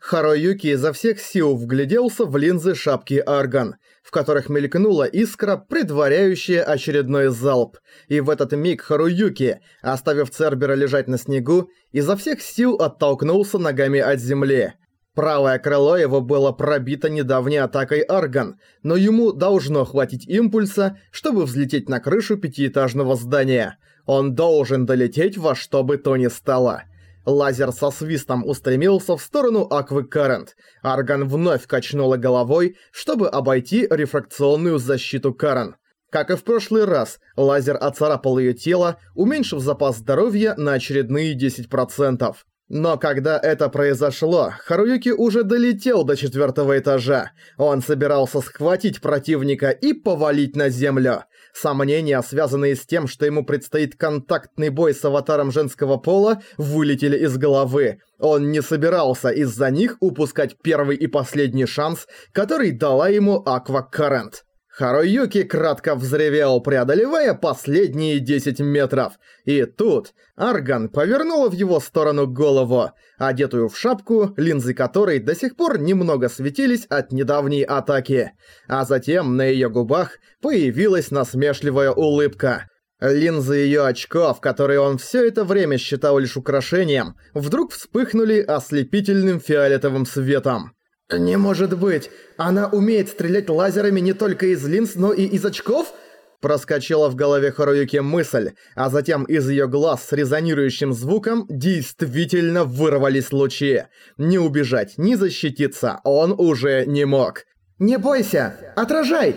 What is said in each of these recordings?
Харуюки изо всех сил вгляделся в линзы шапки Арган, в которых мелькнула искра, предваряющая очередной залп. И в этот миг Харуюки, оставив Цербера лежать на снегу, изо всех сил оттолкнулся ногами от земли. Правое крыло его было пробито недавней атакой Арган, но ему должно хватить импульса, чтобы взлететь на крышу пятиэтажного здания. Он должен долететь во что бы то ни стало. Лазер со свистом устремился в сторону Аквы Карент. Арган вновь качнула головой, чтобы обойти рефракционную защиту Карен. Как и в прошлый раз, лазер оцарапал ее тело, уменьшив запас здоровья на очередные 10%. Но когда это произошло, Харуюки уже долетел до четвертого этажа. Он собирался схватить противника и повалить на землю. Сомнения, связанные с тем, что ему предстоит контактный бой с аватаром женского пола, вылетели из головы. Он не собирался из-за них упускать первый и последний шанс, который дала ему Аква Карент. Харуюки кратко взревел, преодолевая последние 10 метров. И тут Арган повернула в его сторону голову, одетую в шапку, линзы которой до сих пор немного светились от недавней атаки. А затем на ее губах появилась насмешливая улыбка. Линзы ее очков, которые он все это время считал лишь украшением, вдруг вспыхнули ослепительным фиолетовым светом. «Не может быть! Она умеет стрелять лазерами не только из линз, но и из очков?» Проскочила в голове Харуюки мысль, а затем из её глаз с резонирующим звуком действительно вырвались лучи. Не убежать, не защититься он уже не мог. «Не бойся! Отражай!»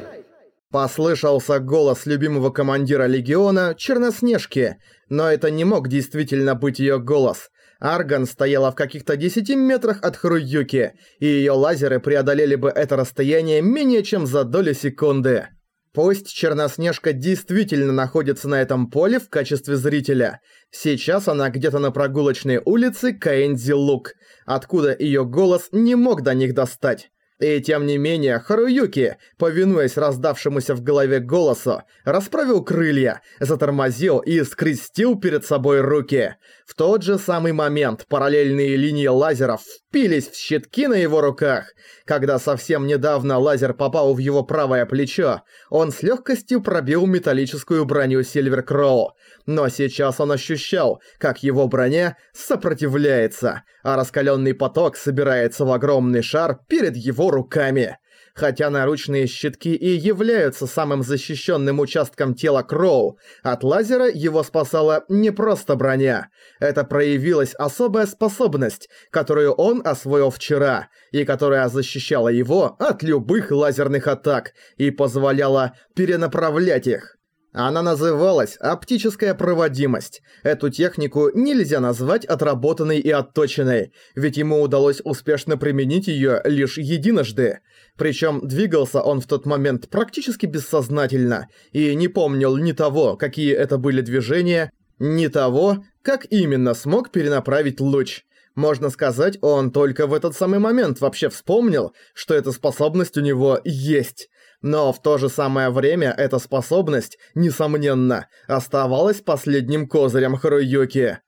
Послышался голос любимого командира Легиона Черноснежки, но это не мог действительно быть её голос. Арган стояла в каких-то 10 метрах от Харуюки, и её лазеры преодолели бы это расстояние менее чем за долю секунды. Пусть Черноснежка действительно находится на этом поле в качестве зрителя, сейчас она где-то на прогулочной улице Каэнзи Лук, откуда её голос не мог до них достать. И тем не менее, Харуюки, повинуясь раздавшемуся в голове голосу, расправил крылья, затормозил и скрестил перед собой руки. В тот же самый момент параллельные линии лазеров впились в щитки на его руках. Когда совсем недавно лазер попал в его правое плечо, он с легкостью пробил металлическую броню Сильвер Кроу. Но сейчас он ощущал, как его броня сопротивляется, а раскаленный поток собирается в огромный шар перед его руками. Хотя наручные щитки и являются самым защищенным участком тела Кроу, от лазера его спасала не просто броня. Это проявилась особая способность, которую он освоил вчера, и которая защищала его от любых лазерных атак и позволяла перенаправлять их. Она называлась «оптическая проводимость». Эту технику нельзя назвать отработанной и отточенной, ведь ему удалось успешно применить её лишь единожды. Причём двигался он в тот момент практически бессознательно и не помнил ни того, какие это были движения, ни того, как именно смог перенаправить луч. Можно сказать, он только в этот самый момент вообще вспомнил, что эта способность у него есть. Но в то же самое время эта способность, несомненно, оставалась последним козырем Харуюки.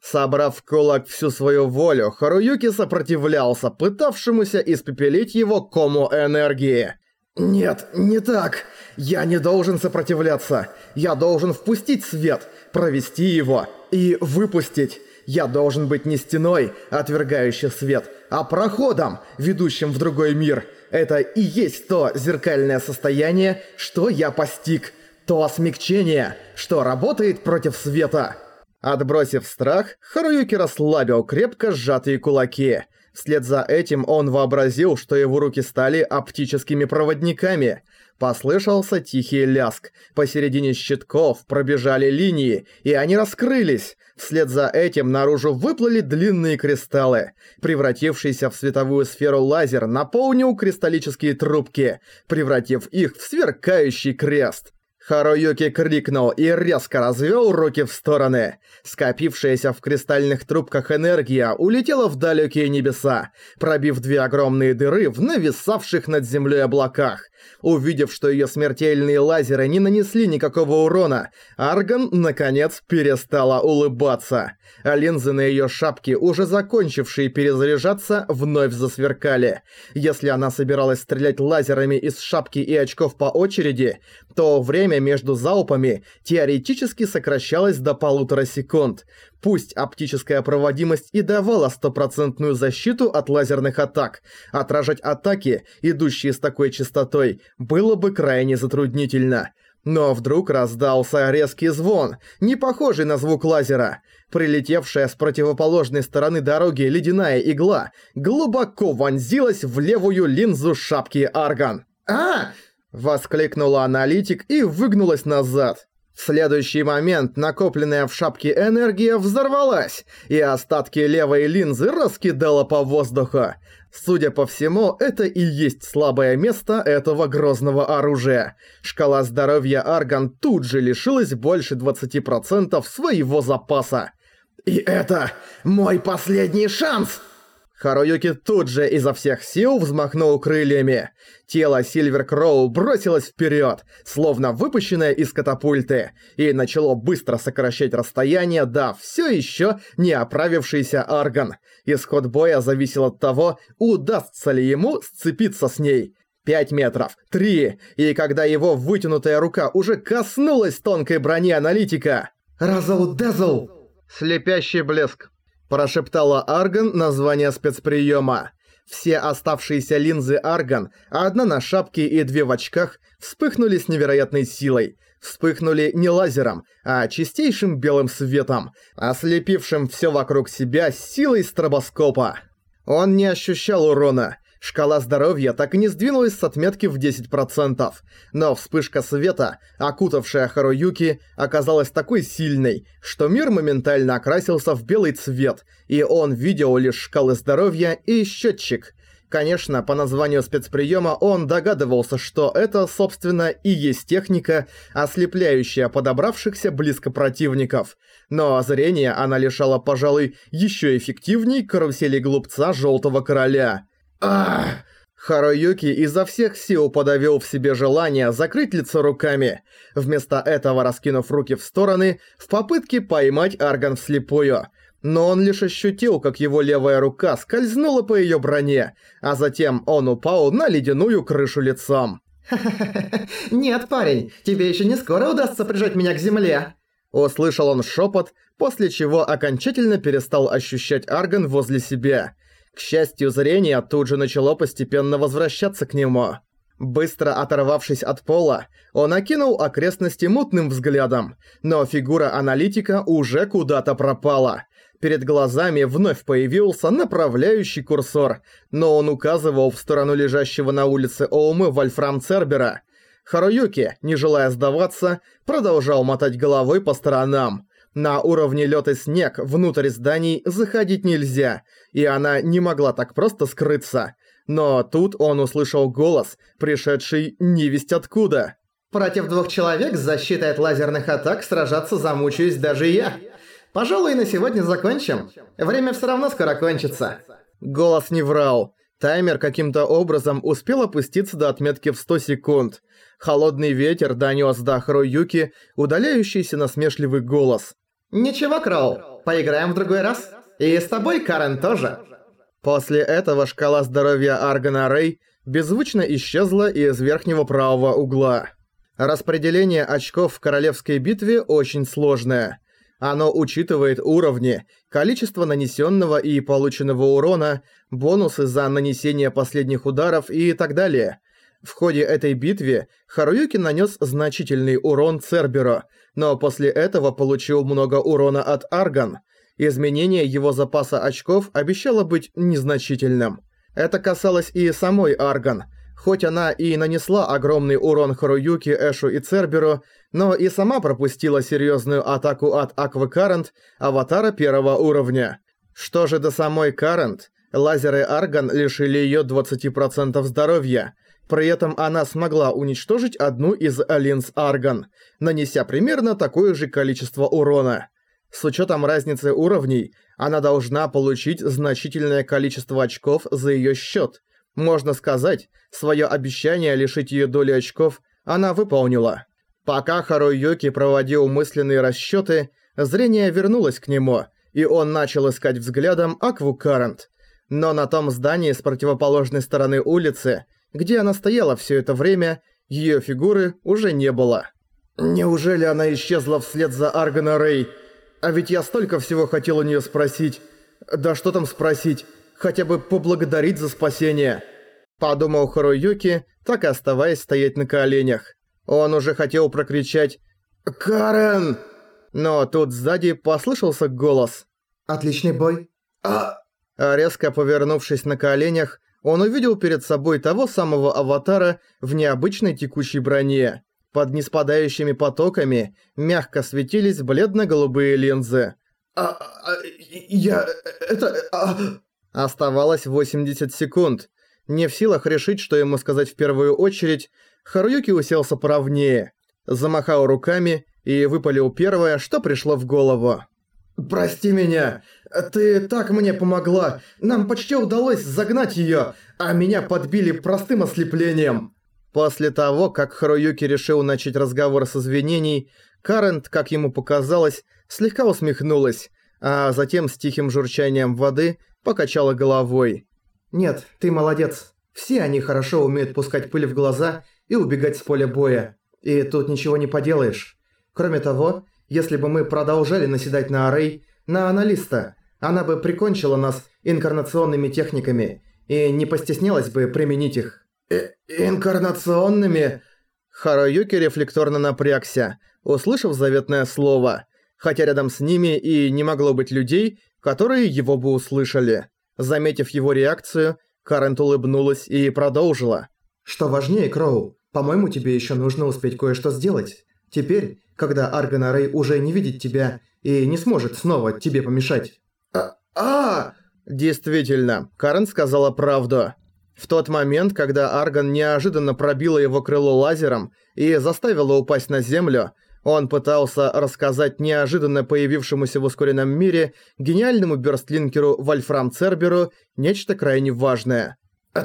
Собрав в кулак всю свою волю, Харуюки сопротивлялся, пытавшемуся испепелить его кому энергии. «Нет, не так. Я не должен сопротивляться. Я должен впустить свет, провести его и выпустить. Я должен быть не стеной, отвергающей свет, а проходом, ведущим в другой мир. Это и есть то зеркальное состояние, что я постиг. То смягчение, что работает против света. Отбросив страх, Харуюки расслабил крепко сжатые кулаки. Вслед за этим он вообразил, что его руки стали оптическими проводниками. Послышался тихий ляск. Посередине щитков пробежали линии, и они раскрылись. Вслед за этим наружу выплыли длинные кристаллы. Превратившийся в световую сферу лазер наполнил кристаллические трубки, превратив их в сверкающий крест. Харуюки крикнул и резко развел руки в стороны. Скопившаяся в кристальных трубках энергия улетела в далекие небеса, пробив две огромные дыры в нависавших над землей облаках. Увидев, что ее смертельные лазеры не нанесли никакого урона, Арган, наконец, перестала улыбаться. А линзы на ее шапке, уже закончившие перезаряжаться, вновь засверкали. Если она собиралась стрелять лазерами из шапки и очков по очереди, то время между залпами теоретически сокращалось до полутора секунд. Пусть оптическая проводимость и давала стопроцентную защиту от лазерных атак, отражать атаки, идущие с такой частотой, было бы крайне затруднительно. Но вдруг раздался резкий звон, не похожий на звук лазера. Прилетевшая с противоположной стороны дороги ледяная игла глубоко вонзилась в левую линзу шапки Арган. «А!» – воскликнула аналитик и выгнулась назад. В следующий момент накопленная в шапке энергия взорвалась, и остатки левой линзы раскидала по воздуху. Судя по всему, это и есть слабое место этого грозного оружия. Шкала здоровья Арган тут же лишилась больше 20% своего запаса. «И это мой последний шанс!» Харуюки тут же изо всех сил взмахнул крыльями. Тело Сильвер Кроу бросилось вперед, словно выпущенное из катапульты, и начало быстро сокращать расстояние до все еще не оправившийся Арган. Исход боя зависел от того, удастся ли ему сцепиться с ней. Пять метров, три, и когда его вытянутая рука уже коснулась тонкой брони аналитика... «Разл Дезл!» Слепящий блеск прошептала Арган название спецприема. Все оставшиеся линзы Арган, одна на шапке и две в очках, вспыхнули с невероятной силой. Вспыхнули не лазером, а чистейшим белым светом, ослепившим все вокруг себя силой стробоскопа. Он не ощущал урона, Шкала здоровья так и не сдвинулась с отметки в 10%, но вспышка света, окутавшая Харуюки, оказалась такой сильной, что мир моментально окрасился в белый цвет, и он видел лишь шкалы здоровья и счетчик. Конечно, по названию спецприема он догадывался, что это, собственно, и есть техника, ослепляющая подобравшихся близко противников. Но зрение она лишала, пожалуй, еще эффективней карусели глупца Желтого Короля – Ах! Харуюки изо всех сил подавил в себе желание закрыть лицо руками, вместо этого раскинув руки в стороны в попытке поймать Арган вслепую. Но он лишь ощутил, как его левая рука скользнула по её броне, а затем он упал на ледяную крышу лицом. нет, парень, тебе ещё не скоро удастся прижать меня к земле!» Услышал он шепот, после чего окончательно перестал ощущать Арган возле себя – к счастью, зрение тут же начало постепенно возвращаться к нему. Быстро оторвавшись от пола, он окинул окрестности мутным взглядом, но фигура аналитика уже куда-то пропала. Перед глазами вновь появился направляющий курсор, но он указывал в сторону лежащего на улице Оумы Вольфрам Цербера. Харуюки, не желая сдаваться, продолжал мотать головой по сторонам. На уровне лёд и снег внутрь зданий заходить нельзя, и она не могла так просто скрыться. Но тут он услышал голос, пришедший невесть откуда. «Против двух человек с защитой от лазерных атак сражаться замучаюсь даже я. Пожалуй, на сегодня закончим. Время всё равно скоро кончится». Голос не врал. Таймер каким-то образом успел опуститься до отметки в 100 секунд. Холодный ветер донёс до Харуюки удаляющийся насмешливый голос. «Ничего, Кроу, поиграем в другой раз. И с тобой, Карен, тоже». После этого шкала здоровья Аргана Рэй беззвучно исчезла из верхнего правого угла. Распределение очков в королевской битве очень сложное. Оно учитывает уровни, количество нанесенного и полученного урона, бонусы за нанесение последних ударов и так далее – в ходе этой битвы Харуюки нанес значительный урон Церберу, но после этого получил много урона от Арган. Изменение его запаса очков обещало быть незначительным. Это касалось и самой Арган. Хоть она и нанесла огромный урон Харуюки, Эшу и Церберу, но и сама пропустила серьезную атаку от Аквы Карент, аватара первого уровня. Что же до самой Карент, лазеры Арган лишили ее 20% здоровья – При этом она смогла уничтожить одну из Алинс Арган, нанеся примерно такое же количество урона. С учетом разницы уровней, она должна получить значительное количество очков за ее счет. Можно сказать, свое обещание лишить ее доли очков она выполнила. Пока Харуюки проводил мысленные расчеты, зрение вернулось к нему, и он начал искать взглядом Акву Карент. Но на том здании с противоположной стороны улицы, где она стояла все это время, ее фигуры уже не было. Неужели она исчезла вслед за Аргана Рэй? А ведь я столько всего хотел у нее спросить. Да что там спросить? Хотя бы поблагодарить за спасение. Подумал Харуюки, так и оставаясь стоять на коленях. Он уже хотел прокричать «Карен!» Но тут сзади послышался голос. «Отличный бой». «А...» Резко повернувшись на коленях, он увидел перед собой того самого аватара в необычной текущей броне. Под неспадающими потоками мягко светились бледно-голубые линзы. «А... а я... это... а...» Оставалось 80 секунд. Не в силах решить, что ему сказать в первую очередь, Харуюки уселся поровнее, замахал руками и выпалил первое, что пришло в голову. «Прости меня, ты так мне помогла, нам почти удалось загнать её, а меня подбили простым ослеплением». После того, как Харуюки решил начать разговор с извинений, Карент, как ему показалось, слегка усмехнулась, а затем с тихим журчанием воды покачала головой. «Нет, ты молодец. Все они хорошо умеют пускать пыль в глаза и убегать с поля боя. И тут ничего не поделаешь. Кроме того, если бы мы продолжали наседать на Арей, на аналиста, она бы прикончила нас инкарнационными техниками и не постеснялась бы применить их. Э «Инкарнационными?» Харуюки рефлекторно напрягся, услышав заветное слово, хотя рядом с ними и не могло быть людей, которые его бы услышали. Заметив его реакцию, Карент улыбнулась и продолжила. «Что важнее, Кроу, по-моему, тебе еще нужно успеть кое-что сделать. Теперь, когда Аргана Рэй уже не видит тебя и не сможет снова тебе помешать». «А... а Действительно, Карен сказала правду. В тот момент, когда Арган неожиданно пробила его крыло лазером и заставила упасть на землю, он пытался рассказать неожиданно появившемуся в ускоренном мире гениальному бёрстлинкеру Вольфрам Церберу нечто крайне важное.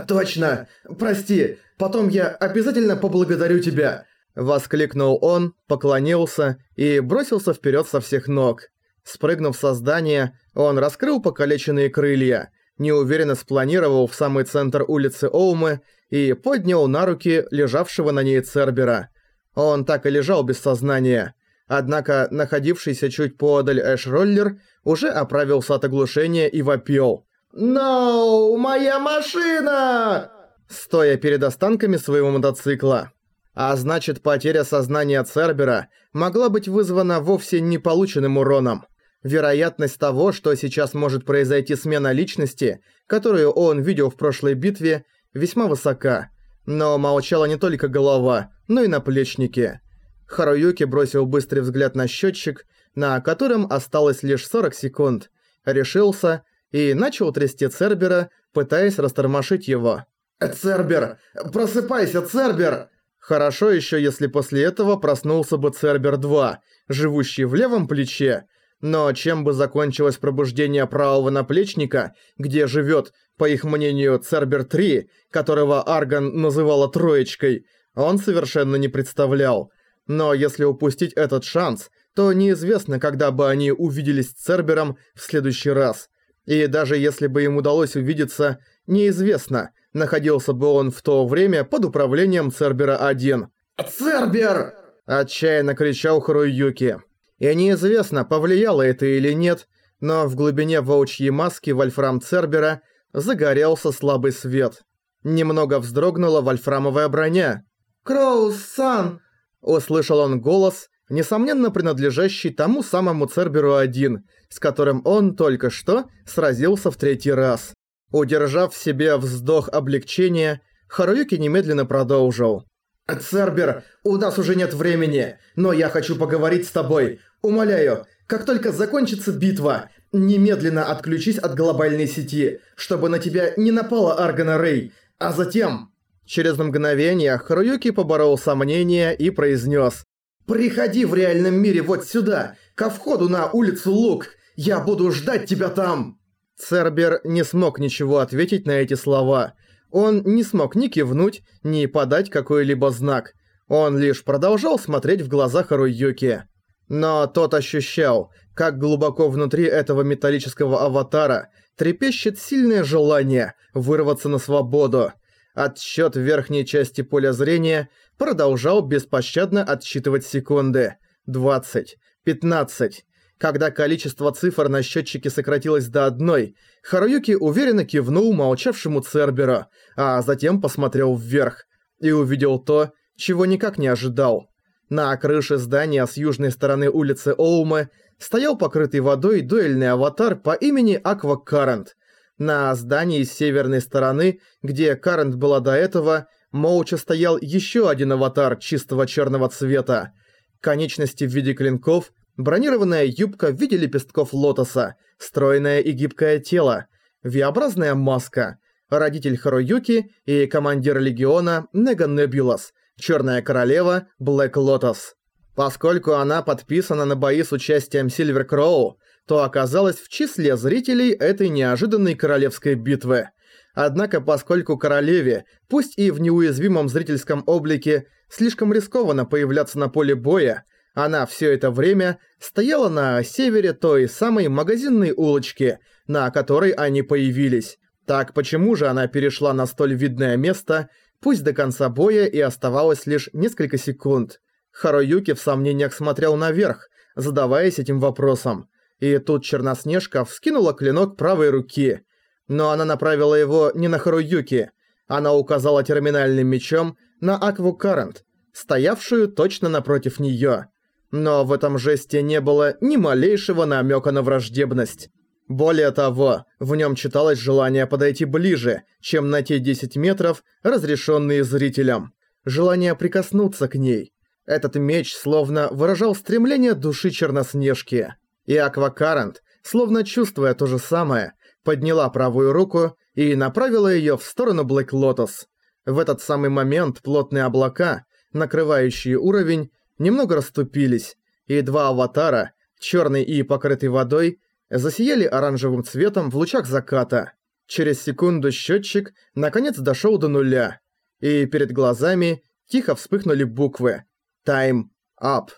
«Точно! Прости, потом я обязательно поблагодарю тебя!» Воскликнул он, поклонился и бросился вперед со всех ног. Спрыгнув со здания, он раскрыл покалеченные крылья, неуверенно спланировал в самый центр улицы Оумы и поднял на руки лежавшего на ней Цербера – он так и лежал без сознания. Однако находившийся чуть поодаль Эш-роллер уже оправился от оглушения и вопил. «Ноу, моя машина!» Стоя перед останками своего мотоцикла. А значит, потеря сознания Цербера могла быть вызвана вовсе не полученным уроном. Вероятность того, что сейчас может произойти смена личности, которую он видел в прошлой битве, весьма высока. Но молчала не только голова, но и наплечники. Харуюки бросил быстрый взгляд на счетчик, на котором осталось лишь 40 секунд, решился и начал трясти Цербера, пытаясь растормошить его. «Цербер! Просыпайся, Цербер!» Хорошо еще, если после этого проснулся бы Цербер-2, живущий в левом плече, но чем бы закончилось пробуждение правого наплечника, где живет, по их мнению, Цербер-3, которого Арган называла «троечкой», он совершенно не представлял. Но если упустить этот шанс, то неизвестно, когда бы они увиделись с Цербером в следующий раз. И даже если бы им удалось увидеться, неизвестно, находился бы он в то время под управлением Цербера-1. «Цербер!» – отчаянно кричал Харуюки. И неизвестно, повлияло это или нет, но в глубине волчьей маски Вольфрам Цербера загорелся слабый свет. Немного вздрогнула вольфрамовая броня. «Кроус-сан!» Услышал он голос, несомненно принадлежащий тому самому Церберу-1, с которым он только что сразился в третий раз. Удержав в себе вздох облегчения, Харуюки немедленно продолжил. «Цербер, у нас уже нет времени, но я хочу поговорить с тобой. Умоляю, как только закончится битва, немедленно отключись от глобальной сети, чтобы на тебя не напала Аргана Рэй, а затем...» Через мгновение Харуюки поборол сомнения и произнес: «Приходи в реальном мире вот сюда, ко входу на улицу Лук. Я буду ждать тебя там!» Цербер не смог ничего ответить на эти слова. Он не смог ни кивнуть, ни подать какой-либо знак. Он лишь продолжал смотреть в глаза Харуюки. Но тот ощущал, как глубоко внутри этого металлического аватара трепещет сильное желание вырваться на свободу. Отсчёт верхней части поля зрения продолжал беспощадно отсчитывать секунды. 20, 15. Когда количество цифр на счетчике сократилось до одной, Харуюки уверенно кивнул молчавшему Церберу, а затем посмотрел вверх и увидел то, чего никак не ожидал. На крыше здания с южной стороны улицы Оумы стоял покрытый водой дуэльный аватар по имени Аква Карент. На здании с северной стороны, где Карент была до этого, молча стоял еще один аватар чистого черного цвета. Конечности в виде клинков, бронированная юбка в виде лепестков лотоса, стройное и гибкое тело, V-образная маска, родитель Харуюки и командир легиона Неган Небулас, Черная Королева Блэк Лотос. Поскольку она подписана на бои с участием Сильвер Кроу, то оказалась в числе зрителей этой неожиданной королевской битвы. Однако поскольку королеве, пусть и в неуязвимом зрительском облике, слишком рискованно появляться на поле боя, она все это время стояла на севере той самой магазинной улочки, на которой они появились. Так почему же она перешла на столь видное место, пусть до конца боя и оставалось лишь несколько секунд? Харуюки в сомнениях смотрел наверх, задаваясь этим вопросом. И тут Черноснежка вскинула клинок правой руки. Но она направила его не на Харуюки. Она указала терминальным мечом на Акву Карент, стоявшую точно напротив неё. Но в этом жесте не было ни малейшего намёка на враждебность. Более того, в нём читалось желание подойти ближе, чем на те 10 метров, разрешённые зрителям. Желание прикоснуться к ней. Этот меч словно выражал стремление души Черноснежки. И Аквакарант, словно чувствуя то же самое, подняла правую руку и направила её в сторону Блэк Лотос. В этот самый момент плотные облака, накрывающие уровень, немного расступились, и два аватара, чёрный и покрытый водой, засияли оранжевым цветом в лучах заката. Через секунду счётчик наконец дошёл до нуля, и перед глазами тихо вспыхнули буквы «Time Up».